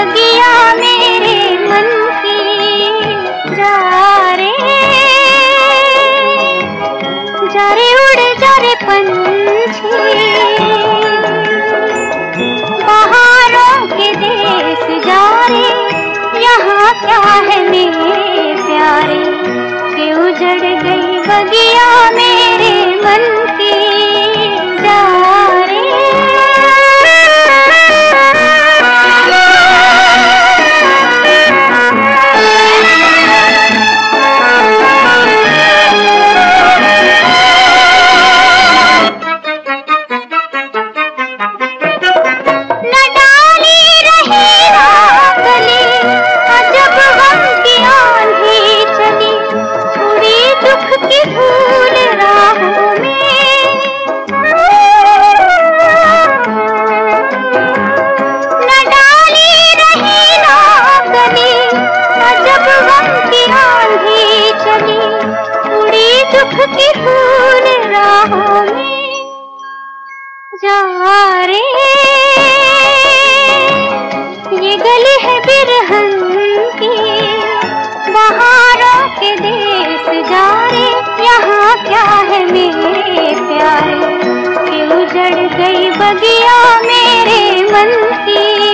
बगिया मेरे मन की जा रे जा रे उड़ जा रे पंछी। दुख की फूल राहों में जा रे। ये गली है बिरहन की, बहारों के देश जा रे। यहाँ क्या है मेरे प्यारे? कि उजड़ गई बगिया मेरे मन की?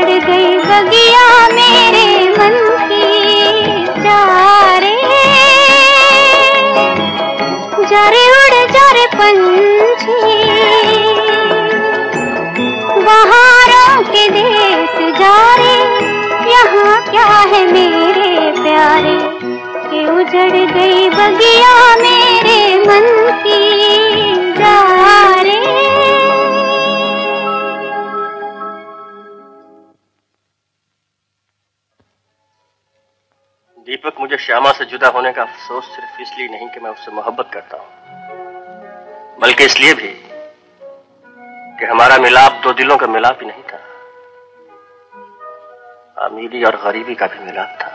के गई बगिया मेरे मन की जा रे जा रे उड़ जा रे पंछी। बहारों के देश जा रे यहाँ क्या है मेरे प्यारे? कि उजड़ गई बगिया दीपक मुझे श्यामा से जुदा होने का अफसोस सिर्फ़ इसलिए नहीं कि मैं उससे मोहब्बत करता हूँ, बल्कि इसलिए भी कि हमारा मिलाप दो दिलों का मिलाप ही नहीं था। अमीरी और गरीबी का भी मिलाप था।